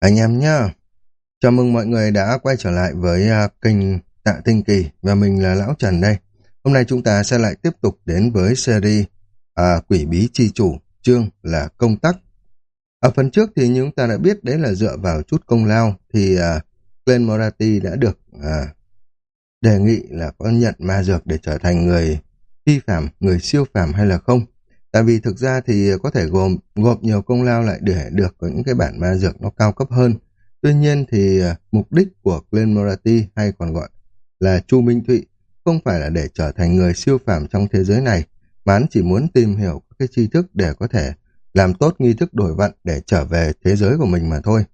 Anh em nhá, chào mừng mọi người đã quay trở lại với uh, kênh Tạ Tinh Kỳ và mình là Lão Trần đây. Hôm nay chúng ta sẽ lại tiếp tục đến với series uh, Quỷ Bí Chi Chủ, chương là Công Tắc. Ở phần trước thì chúng ta đã biết đấy là dựa vào chút công lao thì uh, Glenn Moratti đã được uh, đề nghị là có nhận ma dược để trở thành người phi phạm, người siêu phàm hay là không. Tại vì thực ra thì có thể gồm gộp nhiều công lao lại để được những cái bản ma dược nó cao cấp hơn. Tuy nhiên thì à, mục đích của Glenn Morati hay còn gọi là Chu Minh Thụy không phải là để trở thành người siêu phàm trong thế giới này, mà hắn chỉ muốn tìm hiểu các cái tri thức để có thể làm tốt nghi thức đổi vận để trở về thế giới của mình mà thôi.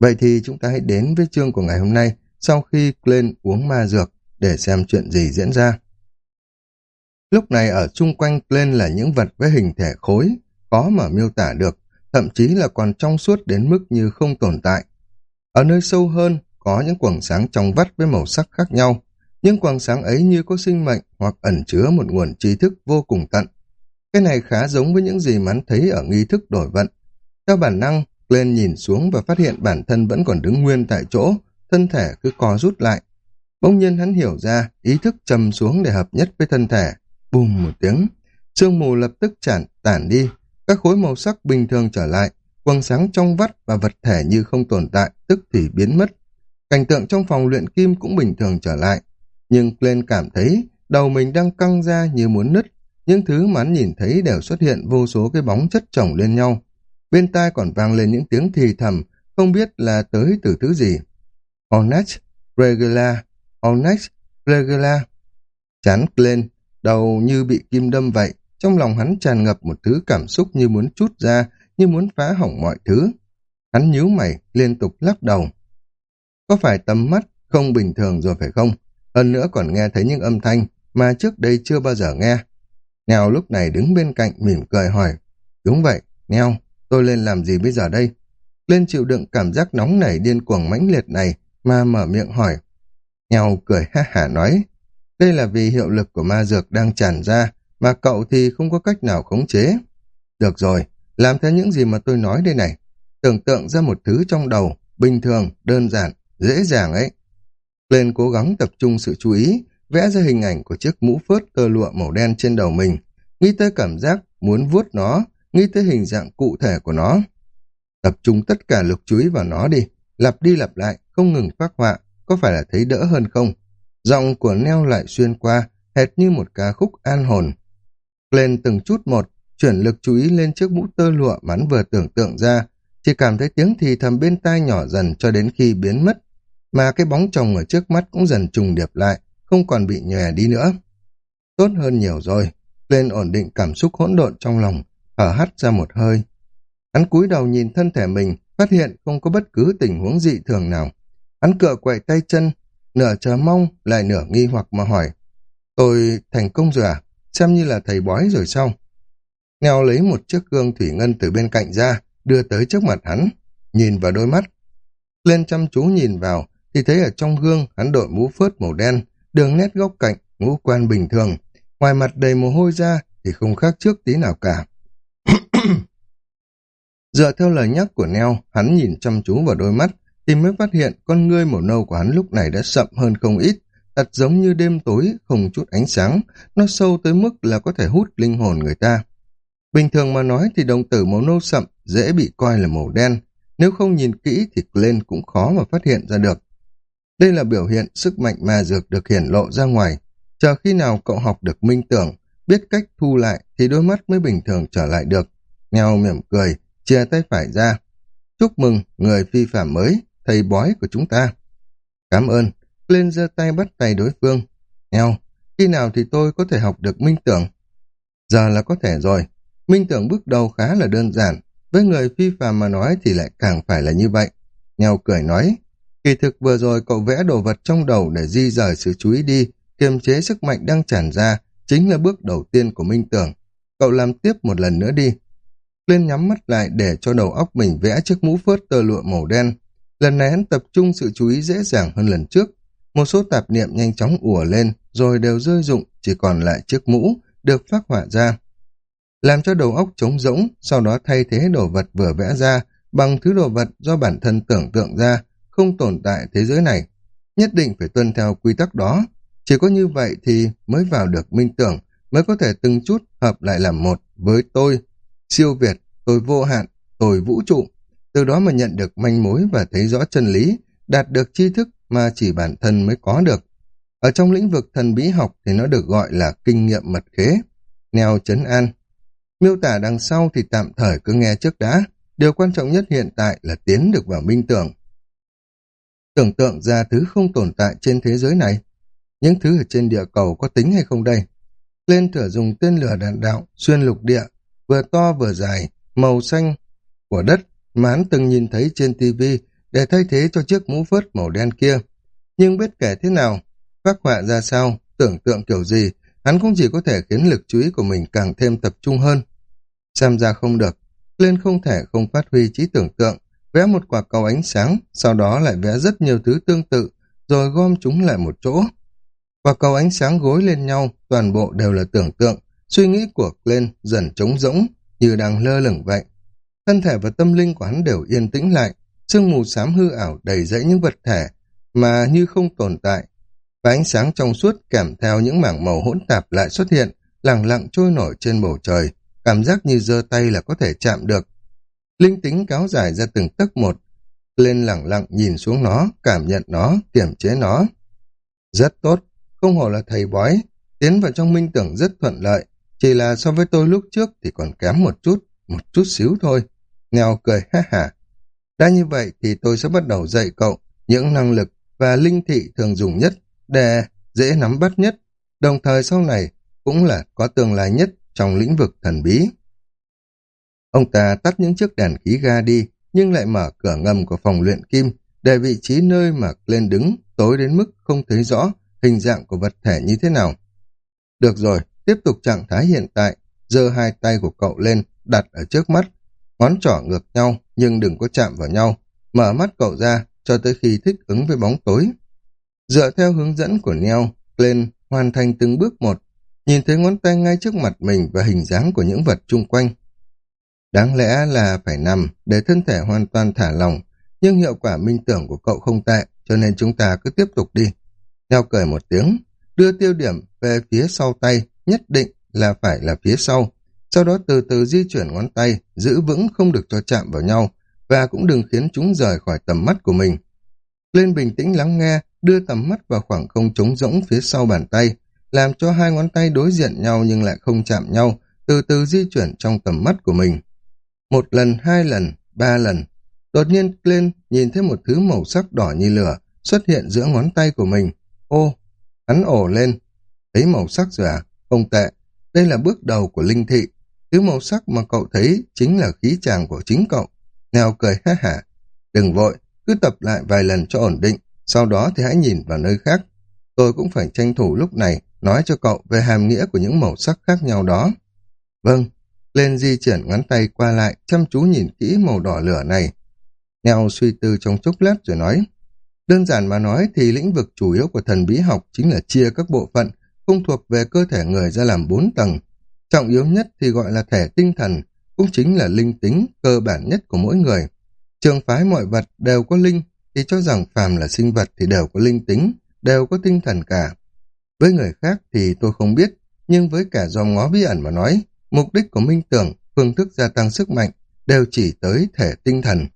Vậy thì chúng ta hãy đến với chương của ngày hôm nay sau khi Glenn uống ma dược để xem chuyện gì diễn ra. Lúc này ở chung quanh lên là những vật với hình thể khối, khó mà miêu tả được, thậm chí là còn trong suốt đến mức như không tồn tại. Ở nơi sâu hơn, có những quầng sáng trong vắt với màu sắc khác nhau. Những quầng sáng ấy như có sinh mệnh hoặc ẩn chứa một nguồn trí thức vô cùng tận. Cái này khá giống với những gì mà hắn thấy ở nghi thức đổi vận. Theo bản năng, lên nhìn xuống và phát hiện bản thân vẫn còn đứng nguyên tại chỗ, thân thể cứ co rút lại. Bỗng nhiên hắn hiểu ra, ý thức trầm xuống để hợp nhất với thân thể, Bùm một tiếng, sương mù lập tức chản tản đi, các khối màu sắc bình thường trở lại, quầng sáng trong vắt và vật thể như không tồn tại, tức thì biến mất. Cảnh tượng trong phòng luyện kim cũng bình thường trở lại, nhưng Glenn cảm thấy đầu mình đang căng ra như muốn nứt, những thứ mà hắn nhìn thấy đều xuất hiện vô số cái bóng chất chồng lên nhau. Bên tai còn vang lên những tiếng thì thầm, không biết là tới từ thứ gì. Onex, Regular, Onex, Regular. Chán Glenn Đầu như bị kim đâm vậy, trong lòng hắn tràn ngập một thứ cảm xúc như muốn chút ra, như muốn phá hỏng mọi thứ. Hắn nhíu mày, liên tục lắc đầu. Có phải tầm mắt không bình thường rồi phải không? Hơn nữa còn nghe thấy những âm thanh mà trước đây chưa bao giờ nghe. nghèo lúc này đứng bên cạnh mỉm cười hỏi. Đúng vậy, nghèo tôi lên làm gì bây giờ đây? Lên chịu đựng cảm giác nóng nảy điên cuồng mãnh liệt này mà mở miệng hỏi. nghèo cười ha hả nói. Đây là vì hiệu lực của ma dược đang tràn ra, mà cậu thì không có cách nào khống chế. Được rồi, làm theo những gì mà tôi nói đây này. Tưởng tượng ra một thứ trong đầu, bình thường, đơn giản, dễ dàng ấy. Lên cố gắng tập trung sự chú ý, vẽ ra hình ảnh của chiếc mũ phớt tơ lụa màu đen trên đầu mình, nghĩ tới cảm giác muốn vuốt nó, nghĩ tới hình dạng cụ thể của nó. Tập trung tất cả lực chú ý vào nó đi, lặp đi lặp lại, không ngừng phát họa, có phải là thấy đỡ hơn không? Giọng của neo lại xuyên qua, hệt như một ca khúc an hồn. Lên từng chút một, chuyển lực chú ý lên chiếc mũ tơ lụa mắn vừa tưởng tượng ra, chỉ cảm thấy tiếng thì thầm bên tai nhỏ dần cho đến khi biến mất, mà cái bóng chồng ở trước mắt cũng dần trùng điệp lại, không còn bị nhòe đi nữa. Tốt hơn nhiều rồi, lên ổn định cảm xúc hỗn độn trong lòng, thở hắt ra một hơi. Hắn cúi đầu nhìn thân thể mình, phát hiện không có bất cứ tình huống dị thường nào. Hắn cựa quậy tay chân, nửa chờ mong, lại nửa nghi hoặc mà hỏi. Tôi thành công rồi à? Xem như là thầy bói rồi sao? Neo lấy một chiếc gương thủy ngân từ bên cạnh ra, đưa tới trước mặt hắn, nhìn vào đôi mắt. Lên chăm chú nhìn vào, thì thấy ở trong gương hắn đội mũ phớt màu đen, đường nét góc cạnh, ngũ quan bình thường. Ngoài mặt đầy mồ hôi ra thì không khác trước tí nào cả. Dựa theo lời nhắc của Neo, hắn nhìn chăm chú vào đôi mắt, thì mới phát hiện con ngươi màu nâu của hắn lúc này đã sậm hơn không ít, thật giống như đêm tối, không chút ánh sáng, nó sâu tới mức là có thể hút linh hồn người ta. Bình thường mà nói thì đồng tử màu nâu sậm dễ bị coi là màu đen, nếu không nhìn kỹ thì lên cũng khó mà phát hiện ra được. Đây là biểu hiện sức mạnh ma dược được hiển lộ ra ngoài. Chờ khi nào cậu học được minh tưởng, biết cách thu lại thì đôi mắt mới bình thường trở lại được. Nghèo mỉm cười, chia tay phải ra. Chúc mừng người phi phạm mới, thầy bói của chúng ta. Cảm ơn, lên giơ tay bắt tay đối phương. Eo, khi nào thì tôi có thể học được minh tưởng? Giờ là có thể rồi. Minh tưởng bước đầu khá là đơn giản. Với người phi phàm mà nói thì lại càng phải là như vậy. Nheo cười nói, kỳ thực vừa rồi cậu vẽ đồ vật trong đầu để di rời sự chú ý đi, kiềm chế sức mạnh đang tràn ra, chính là bước đầu tiên của minh tưởng. Cậu làm tiếp một lần nữa đi. Lên nhắm mắt lại để cho đầu óc mình vẽ chiếc mũ phớt tơ lụa màu đen, Lần này hắn tập trung sự chú ý dễ dàng hơn lần trước. Một số tạp niệm nhanh chóng ùa lên, rồi đều rơi rụng, chỉ còn lại chiếc mũ, được phát họa ra. Làm cho đầu óc trống rỗng, sau đó thay thế đồ vật vừa vẽ ra bằng thứ đồ vật do bản thân tưởng tượng ra, không tồn tại thế giới này. Nhất định phải tuân theo quy tắc đó. Chỉ có như vậy thì mới vào được minh tưởng, mới có thể từng chút hợp lại làm một với tôi, siêu việt, tôi vô hạn, tôi vũ trụ. Từ đó mà nhận được manh mối và thấy rõ chân lý, đạt được tri thức mà chỉ bản thân mới có được. Ở trong lĩnh vực thần bí học thì nó được gọi là kinh nghiệm mật khế. Neo chấn an. Miêu tả đằng sau thì tạm thời cứ nghe trước đã. Điều quan trọng nhất hiện tại là tiến được vào minh tưởng. Tưởng tượng ra thứ không tồn tại trên thế giới này. Những thứ ở trên địa cầu có tính hay không đây? Lên thử dùng tên lửa đạn đạo xuyên lục địa, vừa to vừa dài, màu xanh của đất mà hắn từng nhìn thấy trên TV để thay thế cho chiếc mũ phớt màu đen kia. Nhưng biết kể thế nào, phát họa ra sao, tưởng tượng kiểu gì, hắn cũng chỉ có thể khiến lực chú ý của mình càng thêm tập trung hơn. Xem ra không được, lên không thể không phát huy trí tưởng tượng, vẽ một quả cầu ánh sáng, sau đó lại vẽ rất nhiều thứ tương tự, rồi gom chúng lại một chỗ. Quả cầu ánh sáng gối lên nhau, toàn bộ đều là tưởng tượng, suy nghĩ của Glenn dần trống rỗng, như đang lơ lửng vậy. Thân thể và tâm linh của hắn đều yên tĩnh lại, sương mù xám hư ảo đầy dẫy những vật thể mà như không tồn tại. Và ánh sáng trong suốt kèm theo những mảng màu hỗn tạp lại xuất hiện, lẳng lặng trôi nổi trên bầu trời, cảm giác như giơ tay là có thể chạm được. Linh tính kéo dài ra từng tấc một, lên lẳng lặng nhìn xuống nó, cảm nhận nó, kiểm chế nó. Rất tốt, không hổ là thầy bói, tiến vào trong minh tưởng rất thuận lợi, chỉ là so với tôi lúc trước thì còn kém một chút, một chút xíu thôi. Nèo cười ha hả. Đã như vậy thì tôi sẽ bắt đầu dạy cậu những năng lực và linh thị thường dùng nhất để dễ nắm bắt nhất, đồng thời sau này cũng là có tương lai nhất trong lĩnh vực thần bí. Ông ta tắt những chiếc đèn khí ga đi, nhưng lại mở cửa ngầm của phòng luyện kim, để vị trí nơi mà lên đứng tối đến mức không thấy rõ hình dạng của vật thể như thế nào. Được rồi, tiếp tục trạng thái hiện tại, giơ hai tay của cậu lên, đặt ở trước mắt, ngón trỏ ngược nhau nhưng đừng có chạm vào nhau, mở mắt cậu ra cho tới khi thích ứng với bóng tối. Dựa theo hướng dẫn của Neo, lên hoàn thành từng bước một, nhìn thấy ngón tay ngay trước mặt mình và hình dáng của những vật chung quanh. Đáng lẽ là phải nằm để thân thể hoàn toàn thả lỏng, nhưng hiệu quả minh tưởng của cậu không tệ, cho nên chúng ta cứ tiếp tục đi. Neo cười một tiếng, đưa tiêu điểm về phía sau tay, nhất định là phải là phía sau. Sau đó từ từ di chuyển ngón tay, giữ vững không được cho chạm vào nhau, và cũng đừng khiến chúng rời khỏi tầm mắt của mình. Lên bình tĩnh lắng nghe, đưa tầm mắt vào khoảng không trống rỗng phía sau bàn tay, làm cho hai ngón tay đối diện nhau nhưng lại không chạm nhau, từ từ di chuyển trong tầm mắt của mình. Một lần, hai lần, ba lần. Đột nhiên lên nhìn thấy một thứ màu sắc đỏ như lửa xuất hiện giữa ngón tay của mình. Ô, hắn ổ lên. Thấy màu sắc rồi à? Không tệ. Đây là bước đầu của linh thị. Thứ màu sắc mà cậu thấy chính là khí chàng của chính cậu. Nèo cười ha hả. Đừng vội, cứ tập lại vài lần cho ổn định. Sau đó thì hãy nhìn vào nơi khác. Tôi cũng phải tranh thủ lúc này nói cho cậu về hàm nghĩa của những màu sắc khác nhau đó. Vâng, lên di chuyển ngón tay qua lại, chăm chú nhìn kỹ màu đỏ lửa này. Neo suy tư trong chốc lát rồi nói, đơn giản mà nói thì lĩnh vực chủ yếu của thần bí học chính là chia các bộ phận không thuộc về cơ thể người ra làm bốn tầng. Trọng yếu nhất thì gọi là thể tinh thần, cũng chính là linh tính cơ bản nhất của mỗi người. Trường phái mọi vật đều có linh, thì cho rằng phàm là sinh vật thì đều có linh tính, đều có tinh thần cả. Với người khác thì tôi không biết, nhưng với cả dòm ngó bí ẩn mà nói, mục đích của minh tưởng, phương thức gia tăng sức mạnh, đều chỉ tới thể tinh thần.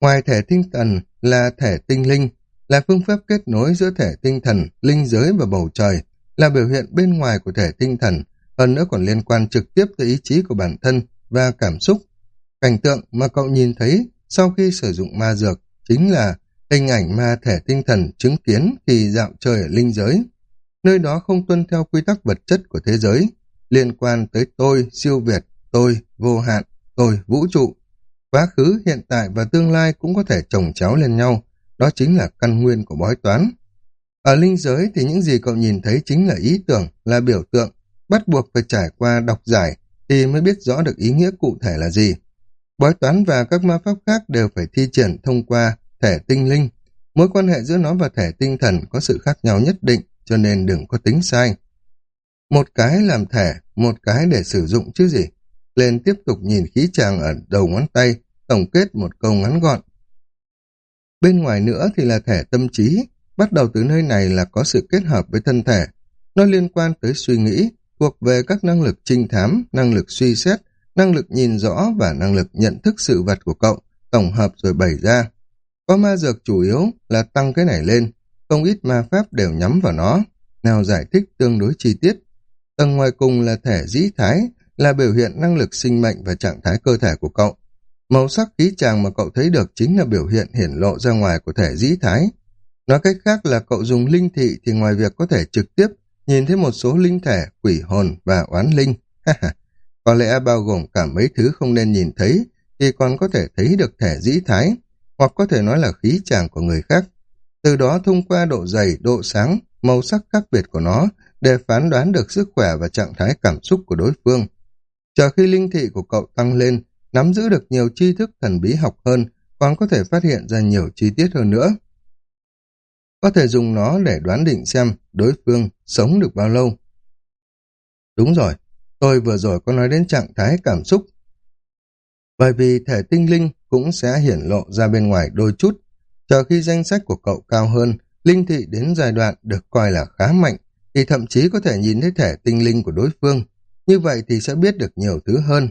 Ngoài thể tinh thần là thể tinh linh, là phương pháp kết nối giữa thể tinh thần, linh giới và bầu trời, là biểu hiện bên ngoài của thể tinh thần, hơn nữa còn liên quan trực tiếp tới ý chí của bản thân và cảm xúc. Cảnh tượng mà cậu nhìn thấy sau khi sử dụng ma dược chính là hình ảnh ma thể tinh thần chứng kiến khi dạo chơi ở linh giới. Nơi đó không tuân theo quy tắc vật chất của thế giới, liên quan tới tôi, siêu việt, tôi, vô hạn, tôi, vũ trụ. Quá khứ, hiện tại và tương lai cũng có thể chồng chéo lên nhau, đó chính là căn nguyên của bói toán. Ở linh giới thì những gì cậu nhìn thấy chính là ý tưởng, là biểu tượng, bắt buộc phải trải qua đọc giải thì mới biết rõ được ý nghĩa cụ thể là gì. Bói toán và các ma pháp khác đều phải thi triển thông qua thể tinh linh. Mối quan hệ giữa nó và thể tinh thần có sự khác nhau nhất định, cho nên đừng có tính sai. Một cái làm thể, một cái để sử dụng chứ gì. Lên tiếp tục nhìn khí tràng ở đầu ngón tay, tổng kết một câu ngắn gọn. Bên ngoài nữa thì là thể tâm trí, bắt đầu từ nơi này là có sự kết hợp với thân thể. Nó liên quan tới suy nghĩ, thuộc về các năng lực trinh thám, năng lực suy xét, năng lực nhìn rõ và năng lực nhận thức sự vật của cậu, tổng hợp rồi bày ra. Có ma dược chủ yếu là tăng cái này lên, không ít ma pháp đều nhắm vào nó. Nào giải thích tương đối chi tiết. Tầng ngoài cùng là thể dĩ thái, là biểu hiện năng lực sinh mệnh và trạng thái cơ thể của cậu. Màu sắc khí tràng mà cậu thấy được chính là biểu hiện hiển lộ ra ngoài của thể dĩ thái. Nói cách khác là cậu dùng linh thị thì ngoài việc có thể trực tiếp nhìn thấy một số linh thể, quỷ hồn và oán linh. có lẽ bao gồm cả mấy thứ không nên nhìn thấy thì còn có thể thấy được thể dĩ thái, hoặc có thể nói là khí tràng của người khác. Từ đó thông qua độ dày, độ sáng, màu sắc khác biệt của nó để phán đoán được sức khỏe và trạng thái cảm xúc của đối phương. Chờ khi linh thị của cậu tăng lên, nắm giữ được nhiều tri thức thần bí học hơn, còn có thể phát hiện ra nhiều chi tiết hơn nữa. Có thể dùng nó để đoán định xem đối phương sống được bao lâu. Đúng rồi, tôi vừa rồi có nói đến trạng thái cảm xúc. Bởi vì thể tinh linh cũng sẽ hiển lộ ra bên ngoài đôi chút. Chờ khi danh sách của cậu cao hơn, linh thị đến giai đoạn được coi là khá mạnh, thì thậm chí có thể nhìn thấy thể tinh linh của đối phương. Như vậy thì sẽ biết được nhiều thứ hơn.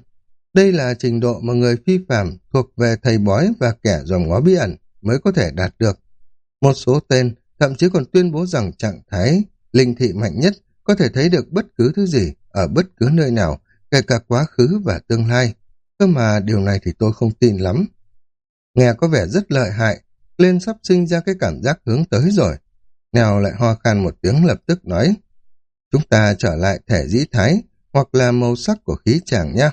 Đây là trình độ mà người phi phạm thuộc về thầy bói và kẻ dòm ngó bí ẩn mới có thể đạt được. Một số tên thậm chí còn tuyên bố rằng trạng thái linh thị mạnh nhất có thể thấy được bất cứ thứ gì ở bất cứ nơi nào, kể cả quá khứ và tương lai. Cơ mà điều này thì tôi không tin lắm. Nghe có vẻ rất lợi hại, lên sắp sinh ra cái cảm giác hướng tới rồi. nào lại ho khan một tiếng lập tức nói, chúng ta trở lại thể dĩ thái, hoặc là màu sắc của khí chàng nhé.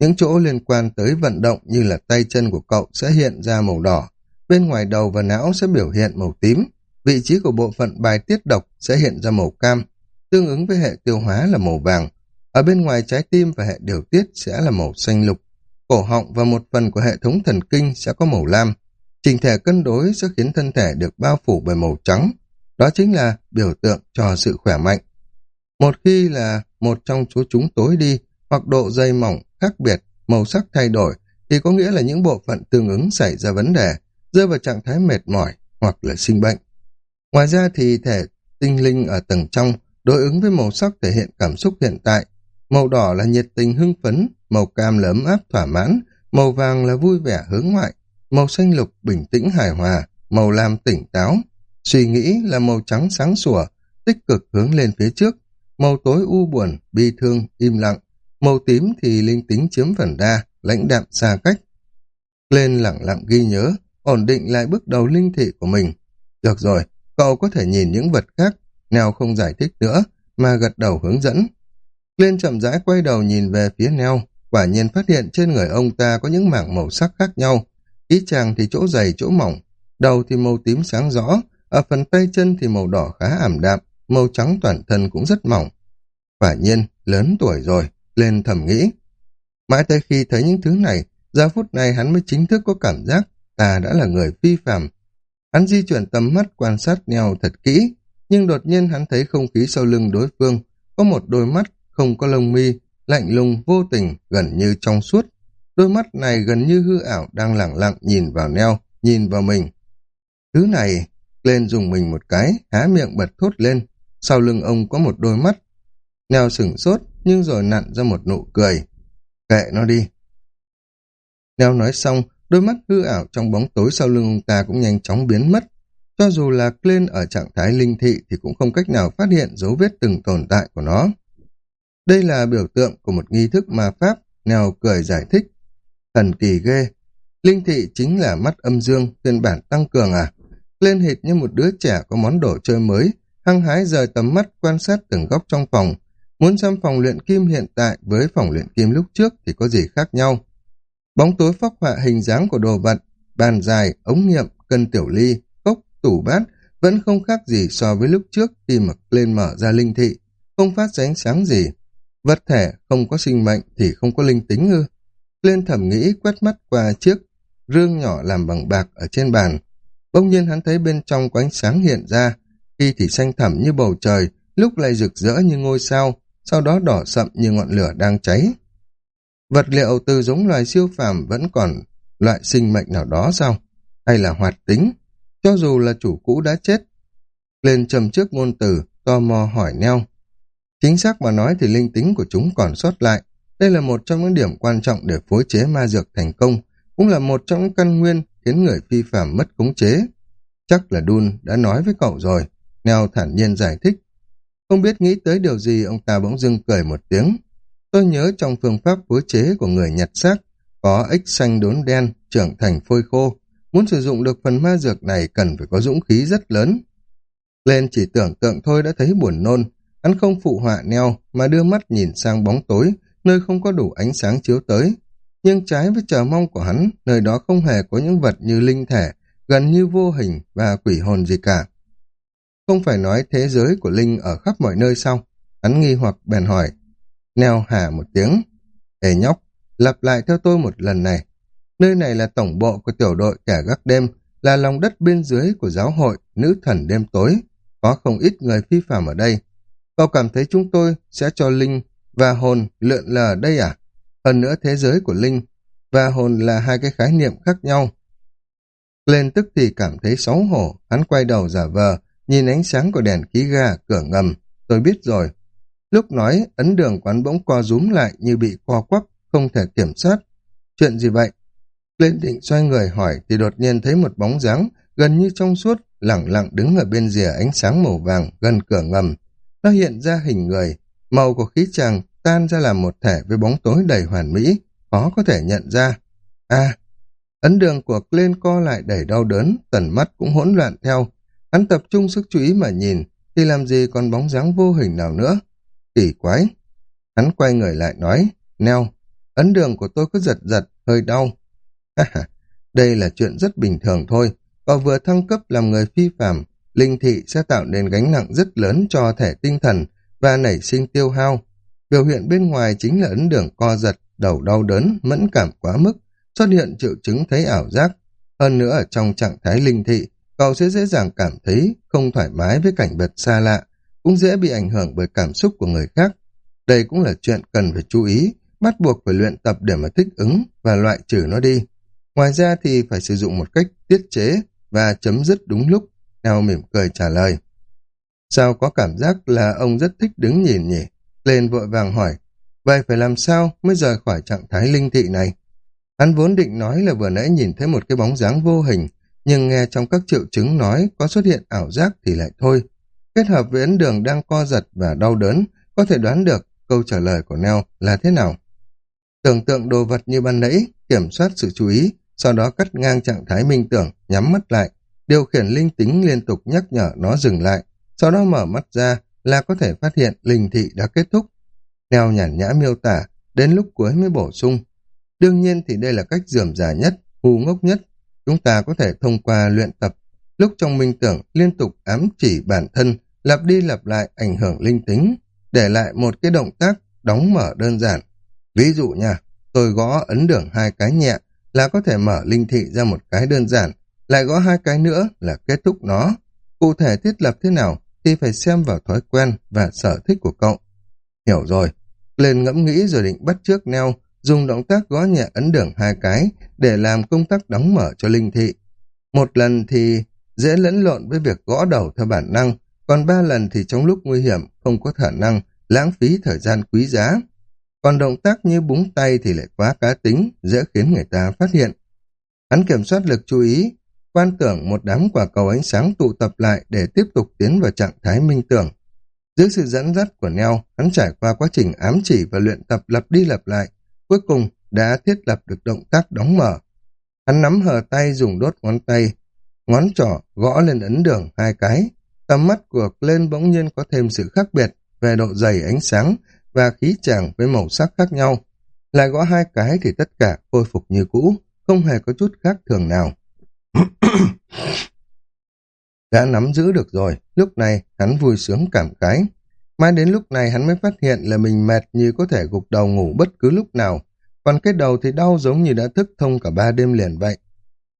Những chỗ liên quan tới vận động như là tay chân của cậu sẽ hiện ra màu đỏ, bên ngoài đầu và não sẽ biểu hiện màu tím, vị trí của bộ phận bài tiết độc sẽ hiện ra màu cam, tương ứng với hệ tiêu hóa là màu vàng. Ở bên ngoài trái tim và hệ điều tiết sẽ là màu xanh lục, cổ họng và một phần của hệ thống thần kinh sẽ có màu lam. Trình thể cân đối sẽ khiến thân thể được bao phủ bởi màu trắng. Đó chính là biểu tượng cho sự khỏe mạnh. Một khi là một trong số chúng tối đi hoặc độ dày mỏng, khác biệt, màu sắc thay đổi thì có nghĩa là những bộ phận tương ứng xảy ra vấn đề, rơi vào trạng thái mệt mỏi hoặc là sinh bệnh. Ngoài ra thì thể tinh linh ở tầng trong đối ứng với màu sắc thể hiện cảm xúc hiện tại. Màu đỏ là nhiệt tình hưng phấn, màu cam là ấm áp thỏa mãn, màu vàng là vui vẻ hướng ngoại, màu xanh lục bình tĩnh hài hòa, màu lam tỉnh táo. Suy nghĩ là màu trắng sáng sủa, tích cực hướng lên phía trước, màu tối u buồn, bi thương, im lặng, màu tím thì linh tính chiếm phần đa, lãnh đạm xa cách. Lên lặng lặng ghi nhớ, ổn định lại bước đầu linh thị của mình. Được rồi, cậu có thể nhìn những vật khác, Neo không giải thích nữa, mà gật đầu hướng dẫn. Lên chậm rãi quay đầu nhìn về phía Neo, quả nhiên phát hiện trên người ông ta có những mảng màu sắc khác nhau. Ý chàng thì chỗ dày chỗ mỏng, đầu thì màu tím sáng rõ, ở phần tay chân thì màu đỏ khá ảm đạm, màu trắng toàn thân cũng rất mỏng. Quả nhiên, lớn tuổi rồi, lên thầm nghĩ. Mãi tới khi thấy những thứ này, giờ phút này hắn mới chính thức có cảm giác ta đã là người phi phạm. Hắn di chuyển tầm mắt quan sát neo thật kỹ, nhưng đột nhiên hắn thấy không khí sau lưng đối phương, có một đôi mắt không có lông mi, lạnh lùng vô tình, gần như trong suốt. Đôi mắt này gần như hư ảo đang lẳng lặng nhìn vào neo, nhìn vào mình. Thứ này, lên dùng mình một cái, há miệng bật thốt lên. Sau lưng ông có một đôi mắt. Neo sửng sốt, nhưng rồi nặn ra một nụ cười. Kệ nó đi. Neo nói xong, đôi mắt hư ảo trong bóng tối sau lưng ông ta cũng nhanh chóng biến mất. Cho dù là Glenn ở trạng thái linh thị thì cũng không cách nào phát hiện dấu vết từng tồn tại của nó. Đây là biểu tượng của một nghi thức ma pháp, Nèo cười giải thích. Thần kỳ ghê. Linh thị chính là mắt âm dương, phiên bản tăng cường à? Lên hệt như một đứa trẻ có món đồ chơi mới, hăng hái rời tầm mắt quan sát từng góc trong phòng. Muốn xem phòng luyện kim hiện tại với phòng luyện kim lúc trước thì có gì khác nhau. Bóng tối phác họa hình dáng của đồ vật, bàn dài, ống nghiệm, cân tiểu ly, cốc, tủ bát vẫn không khác gì so với lúc trước khi mà lên mở ra linh thị, không phát ra ánh sáng gì. Vật thể không có sinh mệnh thì không có linh tính ư. Lên thẩm nghĩ quét mắt qua chiếc rương nhỏ làm bằng bạc ở trên bàn. Bỗng nhiên hắn thấy bên trong có ánh sáng hiện ra, khi thì xanh thẳm như bầu trời, lúc lại rực rỡ như ngôi sao, sau đó đỏ sậm như ngọn lửa đang cháy. Vật liệu từ giống loài siêu phàm vẫn còn loại sinh mệnh nào đó sao? Hay là hoạt tính? Cho dù là chủ cũ đã chết. Lên trầm trước ngôn từ, tò mò hỏi neo. Chính xác mà nói thì linh tính của chúng còn sót lại. Đây là một trong những điểm quan trọng để phối chế ma dược thành công, cũng là một trong những căn nguyên khiến người phi phạm mất khống chế. Chắc là Dun đã nói với cậu rồi. Neo thản nhiên giải thích. Không biết nghĩ tới điều gì, ông ta bỗng dưng cười một tiếng. Tôi nhớ trong phương pháp phối chế của người nhặt xác, có ếch xanh đốn đen, trưởng thành phôi khô. Muốn sử dụng được phần ma dược này cần phải có dũng khí rất lớn. Lên chỉ tưởng tượng thôi đã thấy buồn nôn. Hắn không phụ họa neo mà đưa mắt nhìn sang bóng tối, nơi không có đủ ánh sáng chiếu tới. Nhưng trái với chờ mong của hắn, nơi đó không hề có những vật như linh thể, gần như vô hình và quỷ hồn gì cả. Không phải nói thế giới của Linh ở khắp mọi nơi sao? Hắn nghi hoặc bèn hỏi. Neo hà một tiếng. Ê nhóc, lặp lại theo tôi một lần này. Nơi này là tổng bộ của tiểu đội kẻ gác đêm, là lòng đất bên dưới của giáo hội nữ thần đêm tối. Có không ít người phi phạm ở đây. Cậu cảm thấy chúng tôi sẽ cho Linh và hồn lượn lờ ở đây à? Hơn nữa thế giới của Linh và hồn là hai cái khái niệm khác nhau. Lên tức thì cảm thấy xấu hổ, hắn quay đầu giả vờ, nhìn ánh sáng của đèn khí ga, cửa ngầm. Tôi biết rồi. Lúc nói, ấn đường quán bỗng co rúm lại như bị co quắp, không thể kiểm soát. Chuyện gì vậy? Lên định xoay người hỏi thì đột nhiên thấy một bóng dáng gần như trong suốt, lẳng lặng đứng ở bên rìa ánh sáng màu vàng gần cửa ngầm. Nó hiện ra hình người, màu của khí tràng tan ra làm một thể với bóng tối đầy hoàn mỹ, khó có thể nhận ra. À, ấn đường của lên co lại đầy đau đớn, tần mắt cũng hỗn loạn theo. Hắn tập trung sức chú ý mà nhìn, thì làm gì còn bóng dáng vô hình nào nữa. Kỳ quái. Hắn quay người lại nói, Neo, ấn đường của tôi cứ giật giật, hơi đau. Đây là chuyện rất bình thường thôi. Cậu vừa thăng cấp làm người phi phạm, linh thị sẽ tạo nên gánh nặng rất lớn cho thể tinh thần và nảy sinh tiêu hao. Biểu hiện bên ngoài chính là ấn đường co giật, đầu đau đớn, mẫn cảm quá mức, xuất hiện triệu chứng thấy ảo giác. Hơn nữa ở trong trạng thái linh thị, cậu sẽ dễ dàng cảm thấy không thoải mái với cảnh vật xa lạ, cũng dễ bị ảnh hưởng bởi cảm xúc của người khác. Đây cũng là chuyện cần phải chú ý, bắt buộc phải luyện tập để mà thích ứng và loại trừ nó đi. Ngoài ra thì phải sử dụng một cách tiết chế và chấm dứt đúng lúc, theo mỉm cười trả lời. Sao có cảm giác là ông rất thích đứng nhìn nhỉ? Lên vội vàng hỏi, vậy phải làm sao mới rời khỏi trạng thái linh thị này? Hắn vốn định nói là vừa nãy nhìn thấy một cái bóng dáng vô hình, nhưng nghe trong các triệu chứng nói có xuất hiện ảo giác thì lại thôi. Kết hợp với ấn đường đang co giật và đau đớn, có thể đoán được câu trả lời của Neo là thế nào. Tưởng tượng đồ vật như ban nãy, kiểm soát sự chú ý, sau đó cắt ngang trạng thái minh tưởng, nhắm mắt lại, điều khiển linh tính liên tục nhắc nhở nó dừng lại, sau đó mở mắt ra là có thể phát hiện linh thị đã kết thúc. Neo nhàn nhã miêu tả, đến lúc cuối mới bổ sung. Đương nhiên thì đây là cách dườm giả nhất, hù ngốc nhất. Chúng ta có thể thông qua luyện tập, lúc trong minh tưởng liên tục ám chỉ bản thân, lặp đi lặp lại ảnh hưởng linh tính, để lại một cái động tác đóng mở đơn giản. Ví dụ nha, tôi gõ ấn đường hai cái nhẹ là có thể mở linh thị ra một cái đơn giản, lại gõ hai cái nữa là kết thúc nó. Cụ thể thiết lập thế nào thì phải xem vào thói quen và sở thích của cậu. Hiểu rồi, lên ngẫm nghĩ rồi định bắt trước neo, dùng động tác gõ nhẹ ấn đường hai cái để làm công tác đóng mở cho linh thị. Một lần thì dễ lẫn lộn với việc gõ đầu theo bản năng, còn ba lần thì trong lúc nguy hiểm không có khả năng lãng phí thời gian quý giá. Còn động tác như búng tay thì lại quá cá tính, dễ khiến người ta phát hiện. Hắn kiểm soát lực chú ý, quan tưởng một đám quả cầu ánh sáng tụ tập lại để tiếp tục tiến vào trạng thái minh tưởng. Dưới sự dẫn dắt của Neo, hắn trải qua quá trình ám chỉ và luyện tập lặp đi lặp lại, cuối cùng đã thiết lập được động tác đóng mở. Hắn nắm hờ tay dùng đốt ngón tay, ngón trỏ gõ lên ấn đường hai cái. Tầm mắt của lên bỗng nhiên có thêm sự khác biệt về độ dày ánh sáng và khí chàng với màu sắc khác nhau. Lại gõ hai cái thì tất cả khôi phục như cũ, không hề có chút khác thường nào. Đã nắm giữ được rồi, lúc này hắn vui sướng cảm khái. Mãi đến lúc này hắn mới phát hiện là mình mệt như có thể gục đầu ngủ bất cứ lúc nào, còn cái đầu thì đau giống như đã thức thông cả ba đêm liền vậy.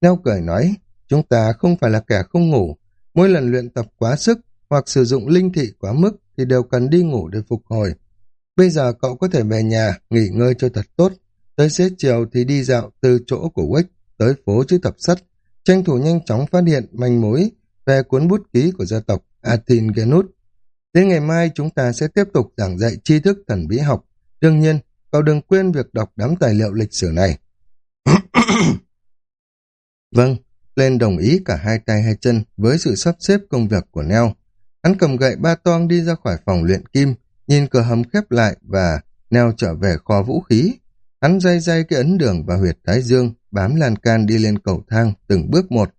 Neo cười nói, chúng ta không phải là kẻ không ngủ, mỗi lần luyện tập quá sức hoặc sử dụng linh thị quá mức thì đều cần đi ngủ để phục hồi. Bây giờ cậu có thể về nhà, nghỉ ngơi cho thật tốt, tới xế chiều thì đi dạo từ chỗ của Wick tới phố chữ thập sắt, tranh thủ nhanh chóng phát hiện manh mối về cuốn bút ký của gia tộc Athin Genut. Đến ngày mai chúng ta sẽ tiếp tục giảng dạy tri thức thần bí học. Đương nhiên, cậu đừng quên việc đọc đám tài liệu lịch sử này. vâng, lên đồng ý cả hai tay hai chân với sự sắp xếp công việc của Neo. Hắn cầm gậy ba toang đi ra khỏi phòng luyện kim, nhìn cửa hầm khép lại và Neo trở về kho vũ khí. Hắn day day cái ấn đường và huyệt thái dương, bám lan can đi lên cầu thang từng bước một.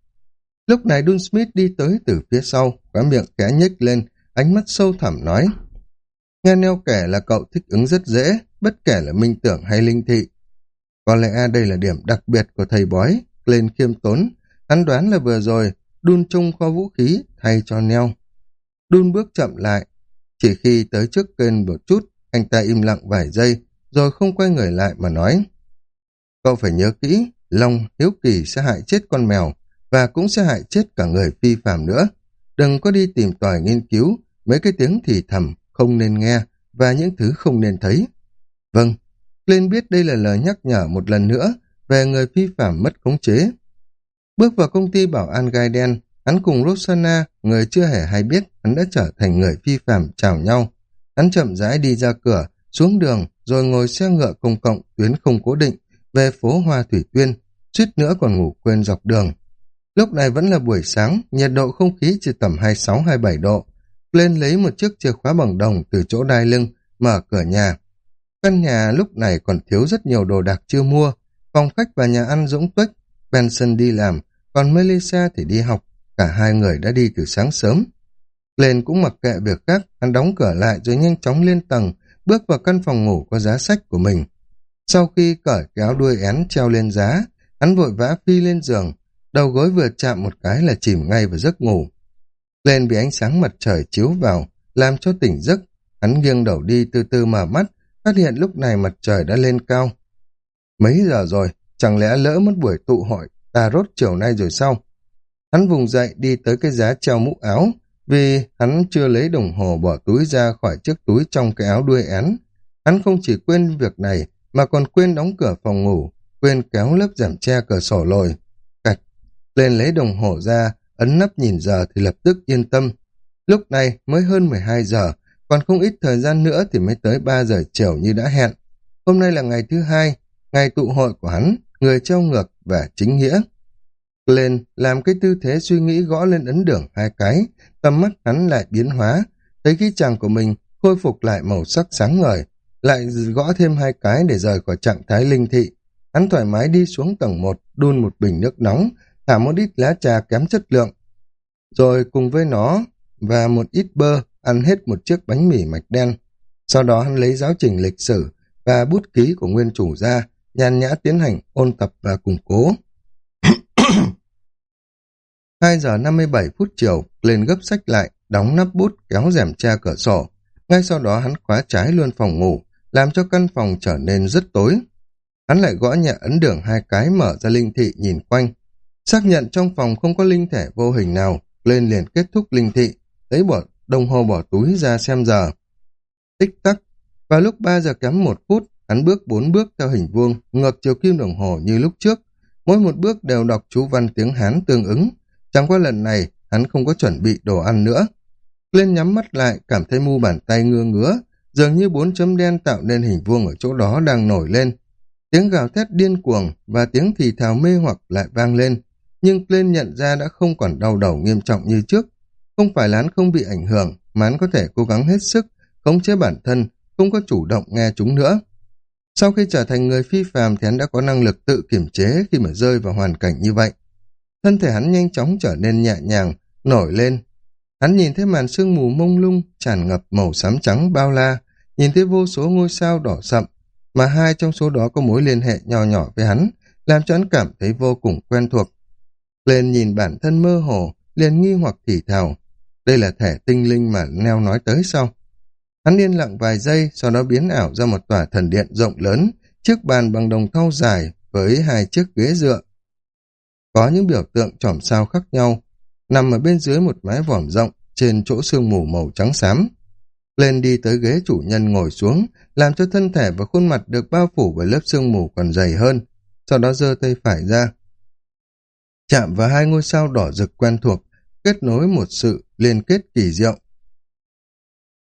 Lúc này Dun Smith đi tới từ phía sau, khóa miệng kẽ nhếch lên, ánh mắt sâu thẳm nói. Nghe Neo kể là cậu thích ứng rất dễ, bất kể là minh tưởng hay linh thị. Có lẽ đây là điểm đặc biệt của thầy bói, lên khiêm tốn. Hắn đoán là vừa rồi, đun chung kho vũ khí thay cho Neo. Đun bước chậm lại, chỉ khi tới trước kênh một chút, anh ta im lặng vài giây, rồi không quay người lại mà nói. Cậu phải nhớ kỹ, Long hiếu kỳ sẽ hại chết con mèo, và cũng sẽ hại chết cả người phi phạm nữa. Đừng có đi tìm tòi nghiên cứu mấy cái tiếng thì thầm không nên nghe và những thứ không nên thấy. Vâng, lên biết đây là lời nhắc nhở một lần nữa về người phi phạm mất khống chế. Bước vào công ty bảo an gai đen, hắn cùng Rosanna, người chưa hề hay biết hắn đã trở thành người phi phạm chào nhau. Hắn chậm rãi đi ra cửa, xuống đường, rồi ngồi xe ngựa công cộng tuyến không cố định về phố Hoa Thủy Tuyên, suýt nữa còn ngủ quên dọc đường. Lúc này vẫn là buổi sáng, nhiệt độ không khí chỉ tầm 26-27 độ. Lên lấy một chiếc chìa khóa bằng đồng từ chỗ đai lưng, mở cửa nhà. Căn nhà lúc này còn thiếu rất nhiều đồ đạc chưa mua. Phòng khách và nhà ăn rỗng tuếch, Benson đi làm, còn Melissa thì đi học. Cả hai người đã đi từ sáng sớm. Lên cũng mặc kệ việc khác, hắn đóng cửa lại rồi nhanh chóng lên tầng, bước vào căn phòng ngủ có giá sách của mình. Sau khi cởi kéo đuôi én treo lên giá, hắn vội vã phi lên giường, đầu gối vừa chạm một cái là chìm ngay vào giấc ngủ. Lên bị ánh sáng mặt trời chiếu vào, làm cho tỉnh giấc, hắn nghiêng đầu đi từ từ mở mắt, phát hiện lúc này mặt trời đã lên cao. Mấy giờ rồi, chẳng lẽ lỡ mất buổi tụ hội ta rốt chiều nay rồi sao? Hắn vùng dậy đi tới cái giá treo mũ áo, vì hắn chưa lấy đồng hồ bỏ túi ra khỏi chiếc túi trong cái áo đuôi én. Hắn không chỉ quên việc này, mà còn quên đóng cửa phòng ngủ, quên kéo lớp giảm che cửa sổ lồi. Cạch, lên lấy đồng hồ ra, ấn nắp nhìn giờ thì lập tức yên tâm. Lúc này mới hơn 12 giờ, còn không ít thời gian nữa thì mới tới 3 giờ chiều như đã hẹn. Hôm nay là ngày thứ hai, ngày tụ hội của hắn, người treo ngược và chính nghĩa. Lên làm cái tư thế suy nghĩ gõ lên ấn đường hai cái, tầm mắt hắn lại biến hóa, thấy khí chàng của mình khôi phục lại màu sắc sáng ngời, lại gõ thêm hai cái để rời khỏi trạng thái linh thị. Hắn thoải mái đi xuống tầng một đun một bình nước nóng, thả một ít lá trà kém chất lượng. Rồi cùng với nó và một ít bơ, ăn hết một chiếc bánh mì mạch đen. Sau đó hắn lấy giáo trình lịch sử và bút ký của nguyên chủ ra, nhàn nhã tiến hành ôn tập và củng cố. 2 giờ 57 phút chiều, lên gấp sách lại, đóng nắp bút, kéo rèm che cửa sổ. Ngay sau đó hắn khóa trái luôn phòng ngủ, làm cho căn phòng trở nên rất tối. Hắn lại gõ nhẹ ấn đường hai cái mở ra linh thị nhìn quanh. Xác nhận trong phòng không có linh thể vô hình nào, lên liền kết thúc linh thị, lấy bỏ đồng hồ bỏ túi ra xem giờ. Tích tắc, vào lúc 3 giờ kém một phút, hắn bước bốn bước theo hình vuông, ngược chiều kim đồng hồ như lúc trước. Mỗi một bước đều đọc chú văn tiếng Hán tương ứng. Chẳng qua lần này, hắn không có chuẩn bị đồ ăn nữa. Lên nhắm mắt lại, cảm thấy mu bàn tay ngưa ngứa, dường như bốn chấm đen tạo nên hình vuông ở chỗ đó đang nổi lên. Tiếng gào thét điên cuồng và tiếng thì thào mê hoặc lại vang lên, nhưng lên nhận ra đã không còn đau đầu nghiêm trọng như trước. Không phải lán không bị ảnh hưởng, mà hắn có thể cố gắng hết sức, khống chế bản thân, không có chủ động nghe chúng nữa. Sau khi trở thành người phi phàm thì hắn đã có năng lực tự kiểm chế khi mà rơi vào hoàn cảnh như vậy. Thân thể hắn nhanh chóng trở nên nhẹ nhàng, nổi lên. Hắn nhìn thấy màn sương mù mông lung, tràn ngập màu xám trắng bao la, nhìn thấy vô số ngôi sao đỏ sậm, mà hai trong số đó có mối liên hệ nhỏ nhỏ với hắn, làm cho hắn cảm thấy vô cùng quen thuộc. Lên nhìn bản thân mơ hồ, liền nghi hoặc thì thào. Đây là thẻ tinh linh mà Neo nói tới sao? Hắn yên lặng vài giây, sau đó biến ảo ra một tòa thần điện rộng lớn, chiếc bàn bằng đồng thau dài với hai chiếc ghế dựa. Có những biểu tượng tròm sao khác nhau, nằm ở bên dưới một mái vòm rộng, trên chỗ sương mù màu trắng xám. Lên đi tới ghế chủ nhân ngồi xuống, làm cho thân thể và khuôn mặt được bao phủ bởi lớp sương mù còn dày hơn, sau đó giơ tay phải ra. chạm vào hai ngôi sao đỏ rực quen thuộc, kết nối một sự liên kết kỳ diệu.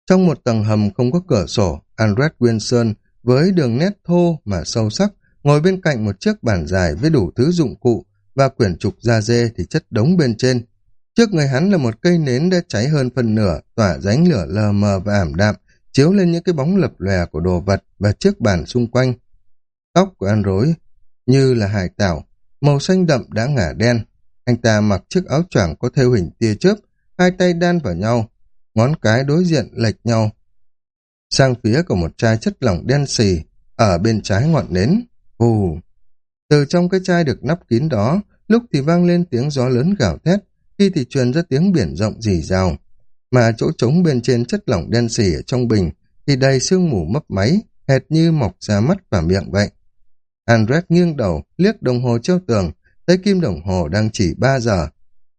Trong một tầng hầm không có cửa sổ, Andres Wilson với đường nét thô mà sâu sắc ngồi bên cạnh một chiếc bàn dài với đủ thứ dụng cụ và quyển trục da dê thì chất đống bên trên. Trước người hắn là một cây nến đã cháy hơn phần nửa, tỏa ránh lửa lờ mờ và ảm đạm, chiếu lên những cái bóng lập lòe của đồ vật và chiếc bàn xung quanh. Tóc của anh rối như là hải tảo, màu xanh đậm đã ngả đen. Anh ta mặc chiếc áo choàng có thêu hình tia chớp, hai tay đan vào nhau, ngón cái đối diện lệch nhau. Sang phía của một chai chất lỏng đen xì, ở bên trái ngọn nến, hù. Từ trong cái chai được nắp kín đó, lúc thì vang lên tiếng gió lớn gào thét, khi thì truyền ra tiếng biển rộng rì rào. Mà chỗ trống bên trên chất lỏng đen xì ở trong bình thì đầy sương mù mấp máy, hệt như mọc ra mắt và miệng vậy. Andret nghiêng đầu, liếc đồng hồ treo tường, thấy kim đồng hồ đang chỉ 3 giờ.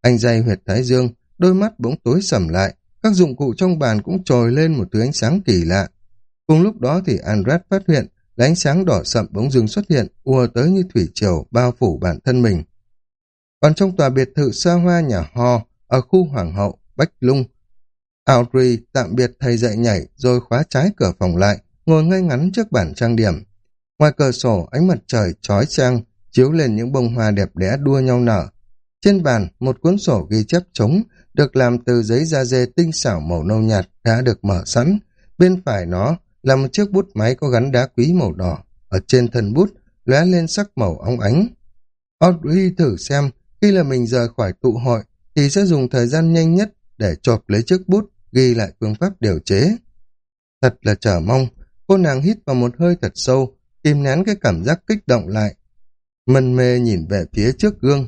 Anh dây huyệt thái dương, đôi mắt bỗng tối sầm lại, các dụng cụ trong bàn cũng trồi lên một thứ ánh sáng kỳ lạ. Cùng lúc đó thì Andret phát hiện là ánh sáng đỏ sậm bỗng dưng xuất hiện, ùa tới như thủy triều bao phủ bản thân mình. Còn trong tòa biệt thự xa hoa nhà Ho, ở khu Hoàng hậu, Bách Lung, Audrey tạm biệt thầy dạy nhảy rồi khóa trái cửa phòng lại, ngồi ngay ngắn trước bản trang điểm. Ngoài cửa sổ, ánh mặt trời trói trang, chiếu lên những bông hoa đẹp đẽ đua nhau nở. Trên bàn, một cuốn sổ ghi chép trống, được làm từ giấy da dê tinh xảo màu nâu nhạt đã được mở sẵn. Bên phải nó là một chiếc bút máy có gắn đá quý màu đỏ. Ở trên thân bút, lóe lên sắc màu óng ánh. Audrey thử xem, khi là mình rời khỏi tụ hội, thì sẽ dùng thời gian nhanh nhất để chộp lấy chiếc bút, ghi lại phương pháp điều chế. Thật là chờ mong, cô nàng hít vào một hơi thật sâu, kìm nén cái cảm giác kích động lại. Mân mê nhìn về phía trước gương.